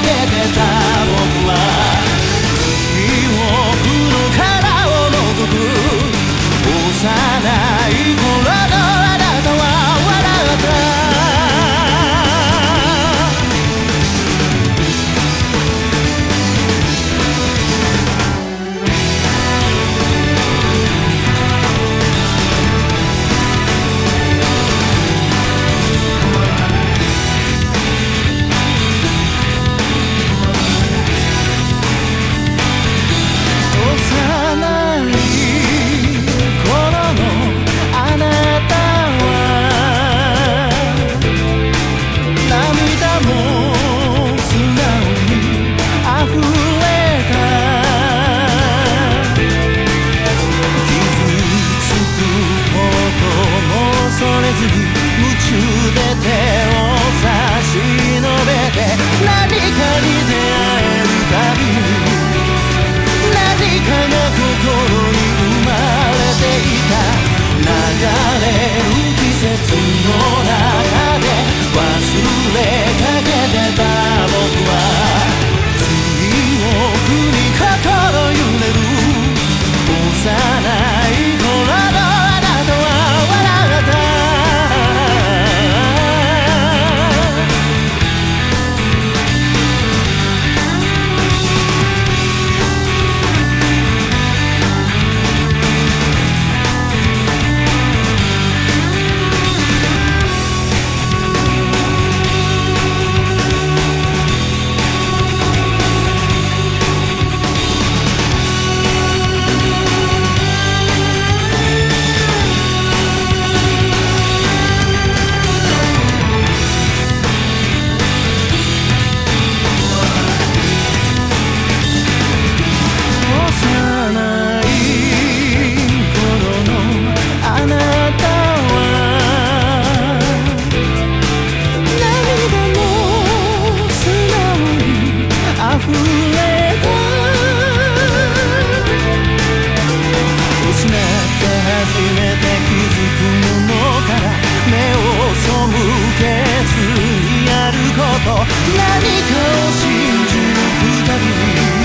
げて記憶の殻を除く幼い何かを信じる二人